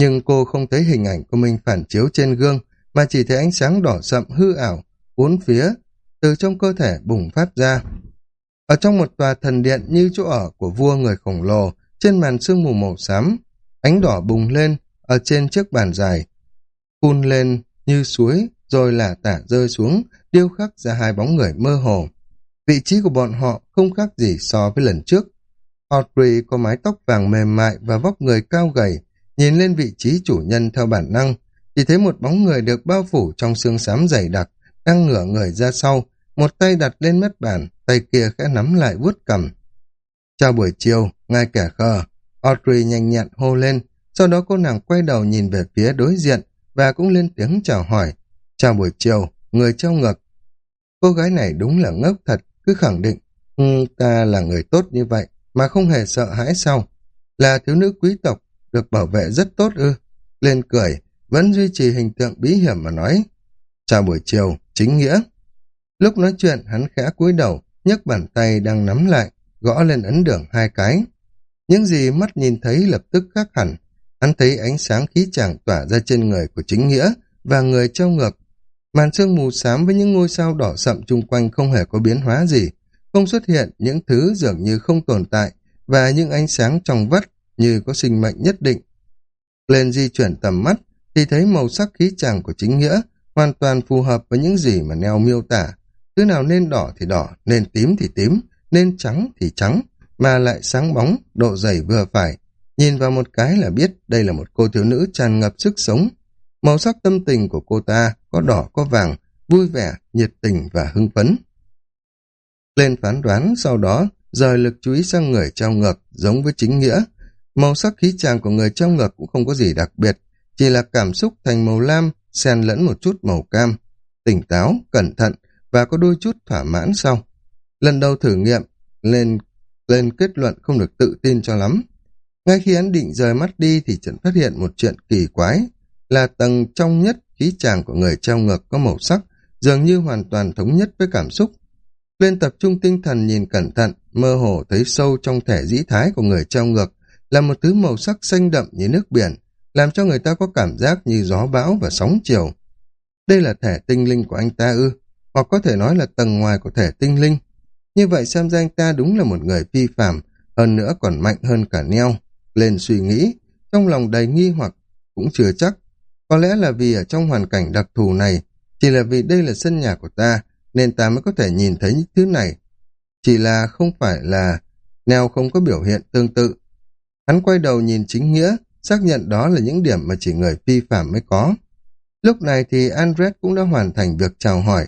Nhưng cô không thấy hình ảnh của mình phản chiếu trên gương, mà chỉ thấy ánh sáng đỏ sậm hư ảo, uốn phía, từ trong cơ thể bùng phát ra. Ở trong một tòa thần điện như chỗ ở của vua người khổng lồ, trên màn sương mù màu xám, ánh đỏ bùng lên ở trên chiếc bàn dài, phun lên như suối, rồi là tả rơi xuống, điêu khắc ra hai bóng người mơ hồ. Vị trí của bọn họ không khác gì so với lần trước. Audrey có mái tóc vàng mềm mại và vóc người cao gầy, nhìn lên vị trí chủ nhân theo bản năng, chỉ thấy một bóng người được bao phủ trong xương xám dày đặc, đang ngửa người ra sau, một tay đặt lên mép bàn, tay kia khẽ nắm lại vuốt cầm. Chào buổi chiều, ngay kẻ khờ, Audrey nhanh nhẹn hô lên, sau đó cô nàng quay đầu nhìn về phía đối diện và cũng lên tiếng chào hỏi. Chào buổi chiều, người trao ngược. Cô gái này đúng là ngốc thật, cứ khẳng định, ừ, ta là người tốt như vậy, mà không hề sợ hãi sao? Là thiếu nữ quý tộc, được bảo vệ rất tốt ư. Lên cười, vẫn duy trì hình tượng bí hiểm mà nói. Chào buổi chiều, chính nghĩa. Lúc nói chuyện, hắn khẽ cúi đầu, nhấc bàn tay đang nắm lại, gõ lên ấn đường hai cái. Những gì mắt nhìn thấy lập tức khác hẳn. Hắn thấy ánh sáng khí chàng tỏa ra trên người của chính nghĩa và người treo ngược. Màn sương mù xám với những ngôi sao đỏ sậm chung quanh không hề có biến hóa gì, không xuất hiện những thứ dường như không tồn tại và những ánh sáng trong vắt như có sinh mệnh nhất định. Lên di chuyển tầm mắt thì thấy màu sắc khí chàng của chính nghĩa hoàn toàn phù hợp với những gì mà Neo miêu tả. Thứ nào nên đỏ thì đỏ, nên tím thì tím, nên trắng thì trắng, mà lại sáng bóng, độ dày vừa phải. Nhìn vào một cái là biết đây là một cô thiếu nữ tràn ngập sức sống. Màu sắc tâm tình của cô ta có đỏ có vàng, vui vẻ, nhiệt tình và hưng phấn. Lên phán đoán sau đó rời lực chú ý sang người trao ngược giống với chính nghĩa. Màu sắc khí tràng của người trong ngược cũng không có gì đặc biệt, chỉ là cảm xúc thành màu lam, xen lẫn một chút màu cam, tỉnh táo, cẩn thận và có đôi chút thỏa mãn sau. Lần đầu thử nghiệm, lên lên kết luận không được tự tin cho lắm. Ngay khi hắn định rời mắt đi thì trận phát hiện một chuyện kỳ quái, là tầng trong nhất khí tràng của người treo ngược có màu sắc, dường như hoàn toàn thống nhất với cảm xúc. Lên tập trung tinh thần nhìn cẩn thận, mơ hồ thấy sâu trong thể dĩ thái của người treo ngược, là một thứ màu sắc xanh đậm như nước biển, làm cho người ta có cảm giác như gió bão và sóng chiều. Đây là thể tinh linh của anh ta ư, hoặc có thể nói là tầng ngoài của thể tinh linh. Như vậy xem ra anh ta đúng là một người phi phạm, hơn nữa còn mạnh hơn cả neo. Lên suy nghĩ, trong lòng đầy nghi hoặc, cũng chưa chắc. Có lẽ là vì ở trong hoàn cảnh đặc thù này, chỉ là vì đây là sân nhà của ta, nên ta mới có thể nhìn thấy những thứ này. Chỉ là không phải là neo không có biểu hiện tương tự. Hắn quay đầu nhìn chính nghĩa, xác nhận đó là những điểm mà chỉ người phi phạm mới có. Lúc này thì Andres cũng đã hoàn thành việc chào hỏi.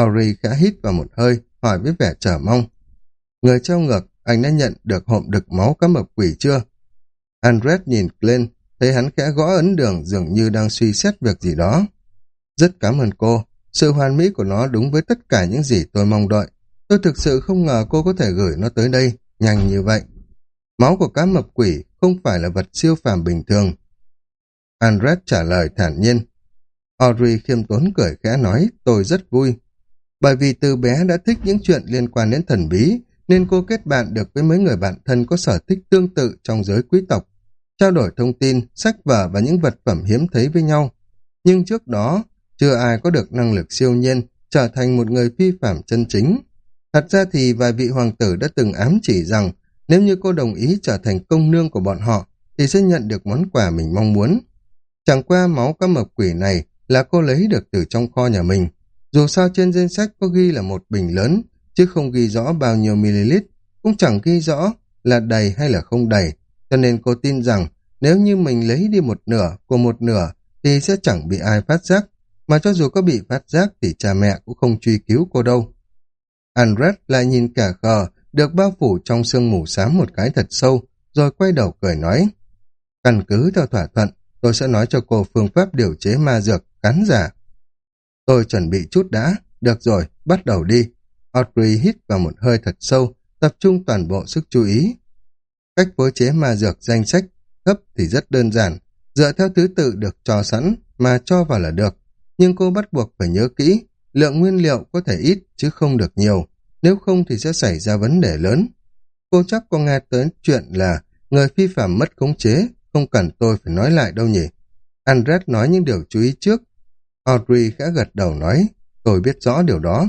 Ori khẽ hít vào một hơi, hỏi với vẻ chờ mong. Người treo ngược, anh đã nhận được hộp đực máu cá mập quỷ chưa? Andres nhìn lên, thấy hắn khẽ gõ ấn đường dường như đang suy xét việc gì đó. Rất cảm ơn cô, sự hoàn mỹ của nó đúng với tất cả những gì tôi mong đợi. Tôi thực sự không ngờ cô có thể gửi nó tới đây, nhanh như vậy. Máu của cá mập quỷ không phải là vật siêu phàm bình thường. Andres trả lời thản nhiên. Audrey khiêm tốn cười khẽ nói, tôi rất vui. Bởi vì từ bé đã thích những chuyện liên quan đến thần bí, nên cô kết bạn được với mấy người bạn thân có sở thích tương tự trong giới quý tộc, trao đổi thông tin, sách vở và những vật phẩm hiếm thấy với nhau. Nhưng trước đó, chưa ai có được năng lực siêu nhiên, trở thành một người phi phạm chân chính. Thật ra thì vài vị hoàng tử đã từng ám chỉ rằng nếu như cô đồng ý trở thành công nương của bọn họ thì sẽ nhận được món quà mình mong muốn. Chẳng qua máu cá mập quỷ này là cô lấy được từ trong kho nhà mình. Dù sao trên danh sách có ghi là một bình lớn, chứ không ghi rõ bao nhiêu ml, cũng chẳng ghi rõ là đầy hay là không đầy. Cho nên cô tin rằng nếu như mình lấy đi một nửa của một nửa thì sẽ chẳng bị ai phát giác, mà cho dù có bị phát giác thì cha mẹ cũng không truy cứu cô đâu. Andret lại nhìn cả khờ, được bao phủ trong sương mù xám một cái thật sâu, rồi quay đầu cười nói. Căn cứ theo thỏa thuận, tôi sẽ nói cho cô phương pháp điều chế ma dược, cắn giả. Tôi chuẩn bị chút đã, được rồi, bắt đầu đi. Audrey hít vào một hơi thật sâu, tập trung toàn bộ sức chú ý. Cách phối chế ma dược danh sách cấp thì rất đơn giản, dựa theo thứ tự được cho sẵn mà cho vào là được. Nhưng cô bắt buộc phải nhớ kỹ, lượng nguyên liệu có thể ít chứ không được nhiều, nếu không thì sẽ xảy ra vấn đề lớn. Cô chắc có nghe tới chuyện là người phi phạm mất khống chế, không cần tôi phải nói lại đâu nhỉ. Andres nói những điều chú ý trước. Audrey khẽ gật đầu nói, tôi biết rõ điều đó.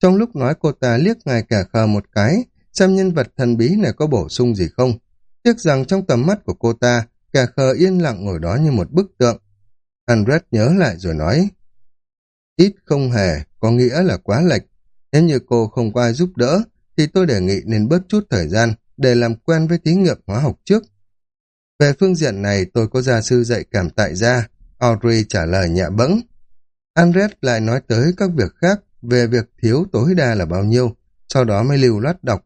Trong lúc nói cô ta liếc ngài cả khờ một cái, xem nhân vật thần bí này có bổ sung gì không. Tiếc rằng trong tầm mắt của cô ta, kẻ khờ yên lặng ngồi đó như một bức tượng. Andres nhớ lại rồi nói, ít không hề, có nghĩa là quá lệch. Nếu như cô không có ai giúp đỡ, thì tôi đề nghị nên bớt chút thời gian để làm quen với thí nghiệm hóa học trước. Về phương diện này tôi có gia sư dạy cảm tại gia, Audrey trả lời nhẹ bẫng. Andres lại nói tới các việc khác về việc thiếu tối đa là bao nhiêu, sau đó mới lưu loát đọc.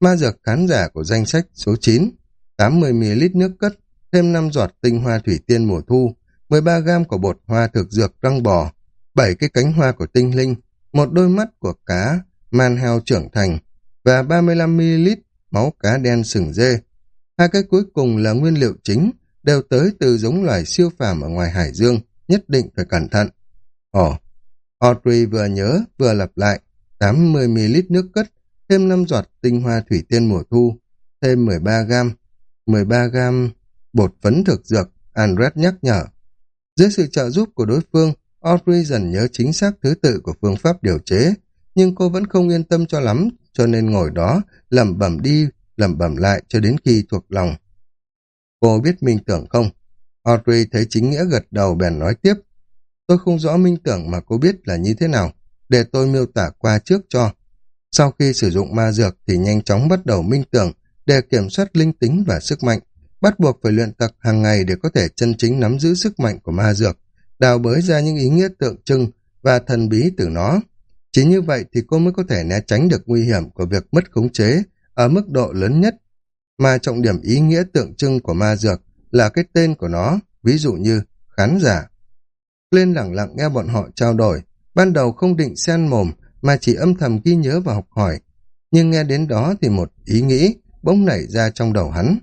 Ma dược khán giả của danh sách số 9, 80ml nước cất, thêm 5 giọt tinh hoa thủy tiên mùa thu, 13 gam của bột hoa thực dược răng bò, 7 cái cánh hoa của tinh linh, một đôi mắt của cá man heo trưởng thành và 35ml máu cá đen sừng dê. Hai cái cuối cùng là nguyên liệu chính, đều tới từ giống loài siêu phàm ở ngoài hải dương, nhất định phải cẩn thận. Ồ, Audrey vừa nhớ vừa lặp lại, 80ml nước cất, thêm 5 giọt tinh hoa thủy tiên mùa thu, thêm 13 gam, 13 gam bột phấn thực dược, Andret nhắc nhở. Dưới sự trợ giúp của đối phương, Audrey dần nhớ chính xác thứ tự của phương pháp điều chế, nhưng cô vẫn không yên tâm cho lắm, cho nên ngồi đó, lẩm bẩm đi, lẩm bẩm lại cho đến khi thuộc lòng. Cô biết minh tưởng không? Audrey thấy chính nghĩa gật đầu bèn nói tiếp. Tôi không rõ minh tưởng mà cô biết là như thế nào, để tôi miêu tả qua trước cho. Sau khi sử dụng ma dược thì nhanh chóng bắt đầu minh tưởng để kiểm soát linh tính và sức mạnh, bắt buộc phải luyện tập hàng ngày để có thể chân chính nắm giữ sức mạnh của ma dược đào bới ra những ý nghĩa tượng trưng và thần bí từ nó. Chỉ như vậy thì cô mới có thể né tránh được nguy hiểm của việc mất khống chế ở mức độ lớn nhất. Mà trọng điểm ý nghĩa tượng trưng của ma dược là cái tên của nó, ví dụ như khán giả. Lên lặng lặng nghe bọn họ trao đổi, ban đầu không định xen mồm mà chỉ âm thầm ghi nhớ và học hỏi. Nhưng nghe đến đó thì một ý nghĩ bỗng nảy ra trong đầu hắn.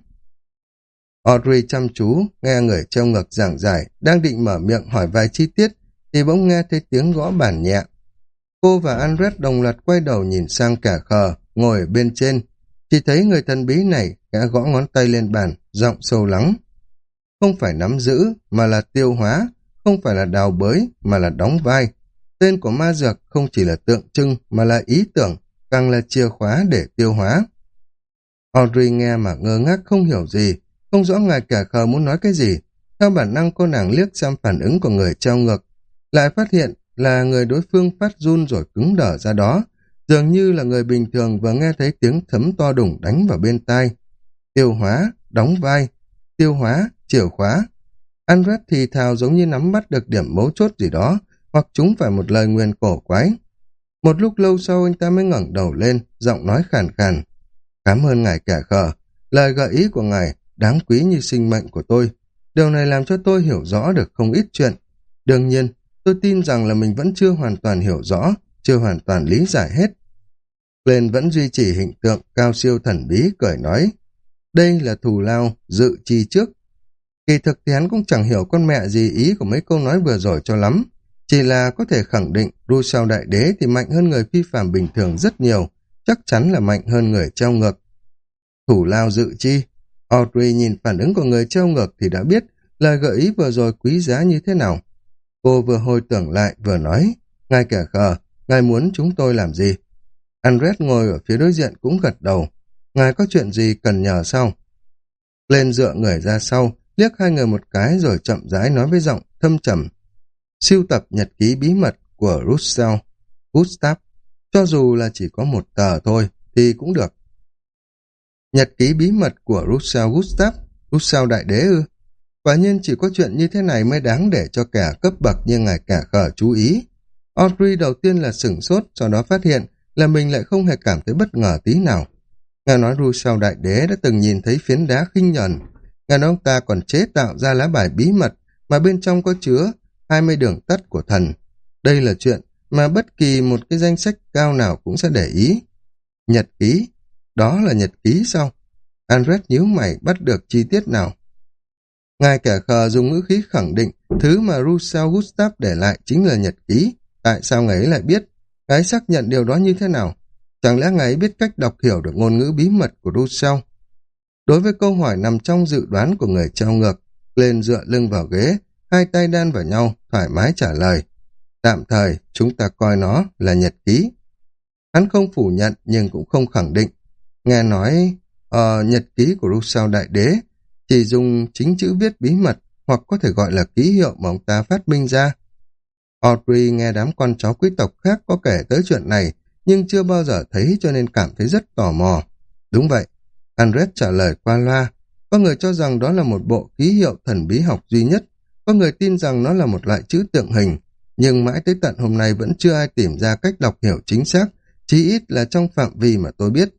Audrey chăm chú, nghe người treo ngực giảng giải, đang định mở miệng hỏi vài chi tiết, thì bỗng nghe thấy tiếng gõ bàn nhẹ. Cô và Andres đồng loạt quay đầu nhìn sang cả khờ, ngồi bên trên. Chỉ thấy người thần bí này gã gõ ngón tay lên bàn, giọng sâu lắng. Không phải nắm giữ, mà là tiêu hóa, không phải là đào bới, mà là đóng vai. Tên của ma dược không chỉ là tượng trưng, mà là ý tưởng, càng là chìa khóa để tiêu hóa. Audrey nghe mà ngơ ngác không hiểu gì, không rõ ngài cả khờ muốn nói cái gì. Theo bản năng cô nàng liếc xem phản ứng của người treo ngược. Lại phát hiện là người đối phương phát run rồi cứng đở ra đó. Dường như là người bình thường vừa nghe thấy tiếng thấm to đủng đánh vào bên tai. Tiêu hóa, đóng vai. tiêu hóa, chìa khóa. Andret thì thào giống như nắm bắt được điểm mấu chốt gì đó, hoặc chúng phải một lời nguyên cổ quái. Một lúc lâu sau anh ta mới ngẩng đầu lên, giọng nói khàn khàn. Cảm ơn ngài kẻ khờ, lời gợi ý của ngài đáng quý như sinh mệnh của tôi. Điều này làm cho tôi hiểu rõ được không ít chuyện. Đương nhiên, tôi tin rằng là mình vẫn chưa hoàn toàn hiểu rõ, chưa hoàn toàn lý giải hết. Glenn vẫn duy trì hình tượng cao siêu thần bí cười nói, đây là thù lao, dự chi trước. Kỳ thực thì hắn cũng chẳng hiểu con mẹ gì ý của mấy câu nói vừa rồi cho lắm. Chỉ là có thể khẳng định Rousseau đại đế thì mạnh hơn người phi phạm bình thường rất nhiều, chắc chắn là mạnh hơn người treo ngược. Thủ lao dự chi, Audrey nhìn phản ứng của người treo ngược thì đã biết lời gợi ý vừa rồi quý giá như thế nào. Cô vừa hồi tưởng lại vừa nói, ngài kẻ khờ, ngài muốn chúng tôi làm gì? Andres ngồi ở phía đối diện cũng gật đầu. Ngài có chuyện gì cần nhờ sao? Lên dựa người ra sau, liếc hai người một cái rồi chậm rãi nói với giọng thâm trầm. Siêu tập nhật ký bí mật của Russell, Gustav, cho dù là chỉ có một tờ thôi thì cũng được. Nhật ký bí mật của Russell Gustav, Russell đại đế ư? Quả nhiên chỉ có chuyện như thế này mới đáng để cho kẻ cấp bậc như ngài cả khở chú ý. Audrey đầu tiên là sửng sốt, sau đó phát hiện là mình lại không hề cảm thấy bất ngờ tí nào. Ngài nói Russell Đại Đế đã từng nhìn thấy phiến đá khinh nhẫn. Ngài nói ông ta còn chế tạo ra lá bài bí mật mà bên trong có chứa 20 đường tắt của thần. Đây là chuyện mà bất kỳ một cái danh sách cao nào cũng sẽ để ý. Nhật ký, đó là nhật ký sao? andres nhíu mày bắt được chi tiết nào? Ngài kẻ khờ dùng ngữ khí khẳng định thứ mà Rousseau Gustav để lại chính là nhật ký. Tại sao ngài ấy lại biết? Ngài xác nhận điều đó như thế nào? Chẳng lẽ ngài ấy biết cách đọc hiểu được ngôn ngữ bí mật của Rousseau? Đối với câu hỏi nằm trong dự đoán của người trao ngược, lên dựa lưng vào ghế, hai tay đan vào nhau, thoải mái trả lời. Tạm thời, chúng ta coi nó là nhật ký. Hắn không phủ nhận nhưng cũng không khẳng định. Nghe nói, uh, nhật ký của Rousseau Đại Đế chỉ dùng chính chữ viết bí mật hoặc có thể gọi là ký hiệu mà ông ta phát minh ra. Audrey nghe đám con chó quý tộc khác có kể tới chuyện này, nhưng chưa bao giờ thấy cho nên cảm thấy rất tò mò. Đúng vậy, Andres trả lời qua loa. Có người cho rằng đó là một bộ ký hiệu thần bí học duy nhất, có người tin rằng nó là một loại chữ tượng hình, nhưng mãi tới tận hôm nay vẫn chưa ai tìm ra cách đọc hiểu chính xác, chí ít là trong phạm vi mà tôi biết.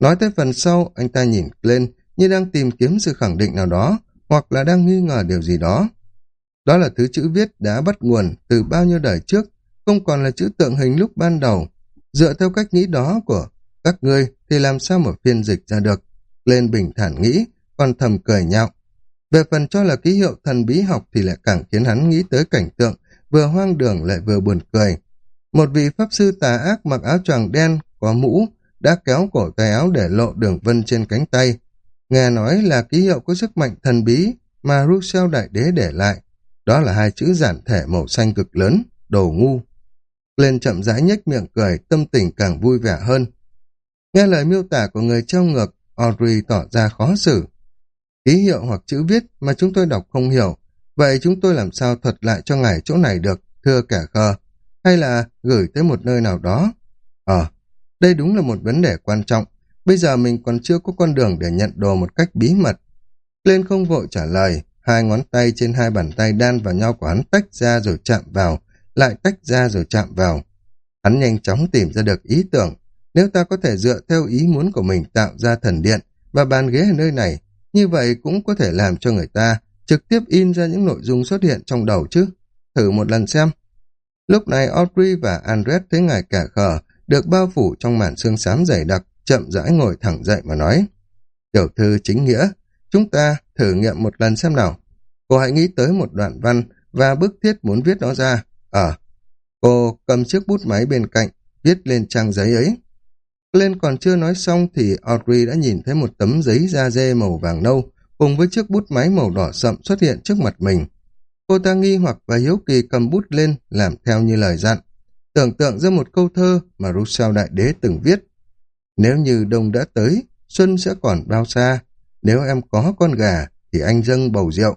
Nói tới phần sau, anh ta nhìn lên như đang tìm kiếm sự khẳng định nào đó, hoặc là đang nghi ngờ điều gì đó. Đó là thứ chữ viết đã bắt nguồn từ bao nhiêu đời trước, không còn là chữ tượng hình lúc ban đầu. Dựa theo cách nghĩ đó của các ngươi thì làm sao mà phiên dịch ra được. Lên bình thản nghĩ, còn thầm cười nhạo. Về phần cho là ký hiệu thần bí học thì lại càng khiến hắn nghĩ tới cảnh tượng vừa hoang đường lại vừa buồn cười. Một vị pháp sư tà ác mặc áo choàng đen, có mũ, đã kéo cổ tay áo để lộ đường vân trên cánh tay. Nghe nói là ký hiệu có sức mạnh thần bí mà Russell Đại Đế để lại. Đó là hai chữ giản thể màu xanh cực lớn, đồ ngu. Lên chậm rãi nhếch miệng cười, tâm tình càng vui vẻ hơn. Nghe lời miêu tả của người treo ngược, Audrey tỏ ra khó xử. Ký hiệu hoặc chữ viết mà chúng tôi đọc không hiểu, vậy chúng tôi làm sao thuật lại cho ngài chỗ này được, thưa kẻ khờ, hay là gửi tới một nơi nào đó? Ờ, đây đúng là một vấn đề quan trọng. Bây giờ mình còn chưa có con đường để nhận đồ một cách bí mật. Lên không vội trả lời, hai ngón tay trên hai bàn tay đan vào nhau của hắn tách ra rồi chạm vào, lại tách ra rồi chạm vào. Hắn nhanh chóng tìm ra được ý tưởng, nếu ta có thể dựa theo ý muốn của mình tạo ra thần điện và bàn ghế ở nơi này, như vậy cũng có thể làm cho người ta trực tiếp in ra những nội dung xuất hiện trong đầu chứ. Thử một lần xem. Lúc này Audrey và Andres thấy ngài cả khờ, được bao phủ trong màn xương xám dày đặc, chậm rãi ngồi thẳng dậy mà nói. Tiểu thư chính nghĩa, chúng ta thử nghiệm một lần xem nào. Cô hãy nghĩ tới một đoạn văn và bức thiết muốn viết nó ra. Ờ, cô cầm chiếc bút máy bên cạnh, viết lên trang giấy ấy. Lên còn chưa nói xong thì Audrey đã nhìn thấy một tấm giấy da dê màu vàng nâu cùng với chiếc bút máy màu đỏ sậm xuất hiện trước mặt mình. Cô ta nghi hoặc và hiếu kỳ cầm bút lên làm theo như lời dặn. Tưởng tượng ra một câu thơ mà Rousseau Đại Đế từng viết. Nếu như đông đã tới, xuân sẽ còn bao xa. Nếu em có con gà, thì anh dâng bầu rượu.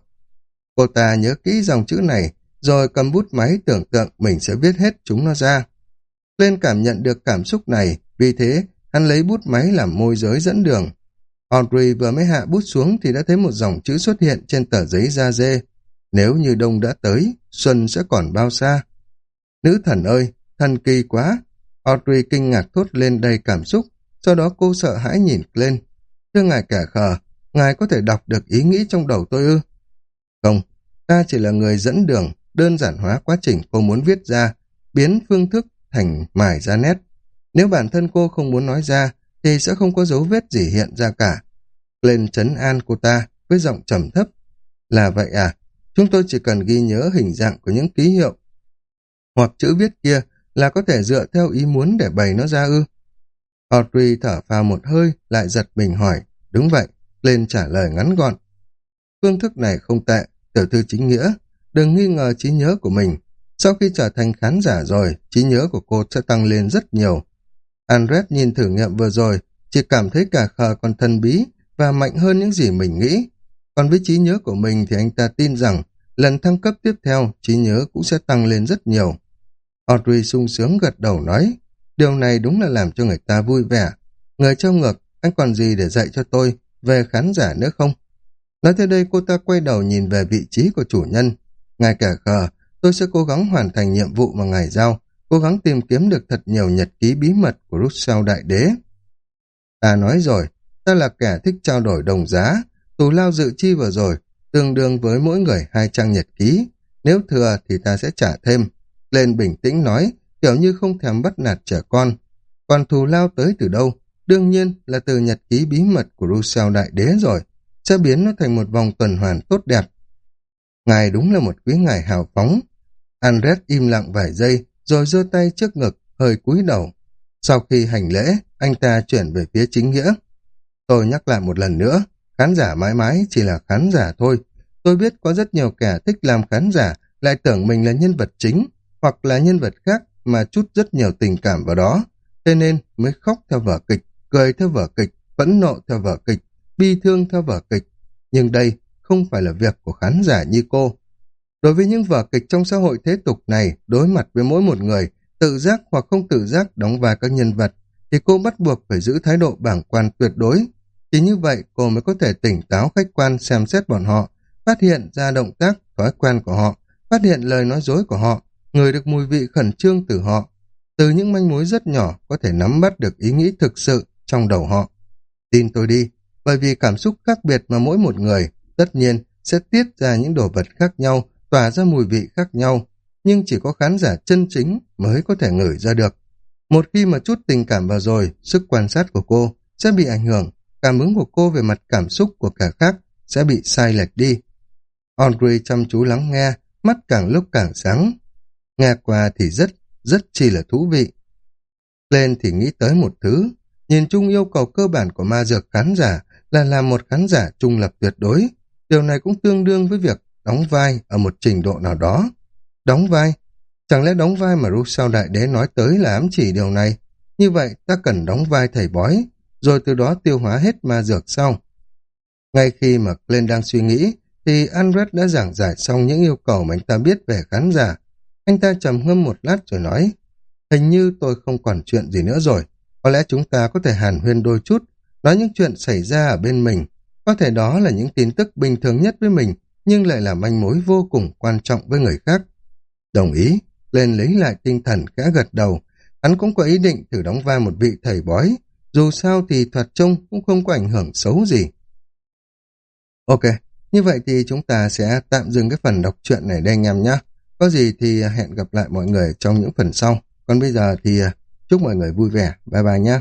Cô ta nhớ kỹ dòng chữ này, rồi cầm bút máy tưởng tượng mình sẽ viết hết chúng nó ra. Lên cảm nhận được cảm xúc này, vì thế hắn lấy bút máy làm môi giới dẫn đường. Audrey vừa mới hạ bút xuống thì đã thấy một dòng chữ xuất hiện trên tờ giấy da dê. Nếu như đông đã tới, xuân sẽ còn bao xa. Nữ thần ơi, thần kỳ quá. Audrey kinh ngạc thốt lên đầy cảm xúc, sau đó cô sợ hãi nhìn lên. Thưa ngài kẻ khờ, ngài có thể đọc được ý nghĩ trong đầu tôi ư? Không, ta chỉ là người dẫn đường, đơn giản hóa quá trình cô muốn viết ra, biến phương thức thành mài ra nét. Nếu bản thân cô không muốn nói ra, thì sẽ không có dấu vết gì hiện ra cả. Lên chấn an cô ta với giọng trầm thấp. Là vậy à, chúng tôi chỉ cần ghi nhớ hình dạng của những ký hiệu hoặc chữ viết kia là có thể dựa theo ý muốn để bày nó ra ư. Audrey thở phào một hơi, lại giật mình hỏi. Đúng vậy, lên trả lời ngắn gọn. Phương thức này không tệ, tiểu thư chính nghĩa. Đừng nghi ngờ trí nhớ của mình. Sau khi trở thành khán giả rồi, trí nhớ của cô sẽ tăng lên rất nhiều. Andres nhìn thử nghiệm vừa rồi, chỉ cảm thấy cả khờ còn thân bí và mạnh hơn những gì mình nghĩ. Còn với trí nhớ của mình thì anh ta tin rằng lần thăng cấp tiếp theo, trí nhớ cũng sẽ tăng lên rất nhiều. Audrey sung sướng gật đầu nói, điều này đúng là làm cho người ta vui vẻ. Người trong ngược, anh còn gì để dạy cho tôi về khán giả nữa không? Nói tới đây cô ta quay đầu nhìn về vị trí của chủ nhân. Ngài kẻ khờ, tôi sẽ cố gắng hoàn thành nhiệm vụ mà ngài giao, cố gắng tìm kiếm được thật nhiều nhật ký bí mật của Russell Đại Đế. Ta nói rồi, ta là kẻ thích trao đổi đồng giá, tù lao dự chi vừa rồi, tương đương với mỗi người hai trang nhật ký. Nếu thừa thì ta sẽ trả thêm. Lên bình tĩnh nói, kiểu như không thèm bắt nạt trẻ con. Còn thù lao tới từ đâu? Đương nhiên là từ nhật ký bí mật của Rousseau Đại Đế rồi. Sẽ biến nó thành một vòng tuần hoàn tốt đẹp. Ngài đúng là một quý ngài hào phóng. Andres im lặng vài giây, rồi giơ tay trước ngực, hơi cúi đầu. Sau khi hành lễ, anh ta chuyển về phía chính nghĩa. Tôi nhắc lại một lần nữa, khán giả mãi mãi chỉ là khán giả thôi. Tôi biết có rất nhiều kẻ thích làm khán giả, lại tưởng mình là nhân vật chính, hoặc là nhân vật khác mà chút rất nhiều tình cảm vào đó. Thế nên mới khóc theo vở kịch, cười theo vở kịch, phẫn nộ theo vở kịch, bi thương theo vở kịch. Nhưng đây không phải là việc của khán giả như cô. Đối với những vở kịch trong xã hội thế tục này, đối mặt với mỗi một người, tự giác hoặc không tự giác đóng vai các nhân vật, thì cô bắt buộc phải giữ thái độ bảng quan tuyệt đối. Chỉ như vậy cô mới có thể tỉnh táo khách quan xem xét bọn họ, phát hiện ra động tác, thói quen của họ, phát hiện lời nói dối của họ, người được mùi vị khẩn trương từ họ. Từ những manh mối rất nhỏ có thể nắm bắt được ý nghĩ thực sự trong đầu họ. Tin tôi đi, bởi vì cảm xúc khác biệt mà mỗi một người tất nhiên sẽ tiết ra những đồ vật khác nhau, tỏa ra mùi vị khác nhau, nhưng chỉ có khán giả chân chính mới có thể ngửi ra được. Một khi mà chút tình cảm vào rồi, sức quan sát của cô sẽ bị ảnh hưởng, cảm ứng của cô về mặt cảm xúc của cả khác sẽ bị sai lệch đi. Audrey chăm chú lắng nghe, mắt càng lúc càng sáng. Nghe qua thì rất, rất chi là thú vị. Lên thì nghĩ tới một thứ, nhìn chung yêu cầu cơ bản của ma dược khán giả là làm một khán giả trung lập tuyệt đối. Điều này cũng tương đương với việc đóng vai ở một trình độ nào đó. Đóng vai? Chẳng lẽ đóng vai mà Rousseau Đại Đế nói tới là ám chỉ điều này? Như vậy ta cần đóng vai thầy bói, rồi từ đó tiêu hóa hết ma dược sau. Ngay khi mà Glenn đang suy nghĩ, thì Andres đã giảng giải xong những yêu cầu mà anh ta biết về khán giả. Anh ta trầm ngâm một lát rồi nói, hình như tôi không còn chuyện gì nữa rồi, có lẽ chúng ta có thể hàn huyên đôi chút, nói những chuyện xảy ra ở bên mình. Có thể đó là những tin tức bình thường nhất với mình, nhưng lại là manh mối vô cùng quan trọng với người khác. Đồng ý, lên lấy lại tinh thần gã gật đầu. Hắn cũng có ý định thử đóng vai một vị thầy bói. Dù sao thì thuật trông cũng không có ảnh hưởng xấu gì. Ok, như vậy thì chúng ta sẽ tạm dừng cái phần đọc truyện này đây anh em nhé. Có gì thì hẹn gặp lại mọi người trong những phần sau. Còn bây giờ thì à, chúc mọi người vui vẻ. Bye bye nhé.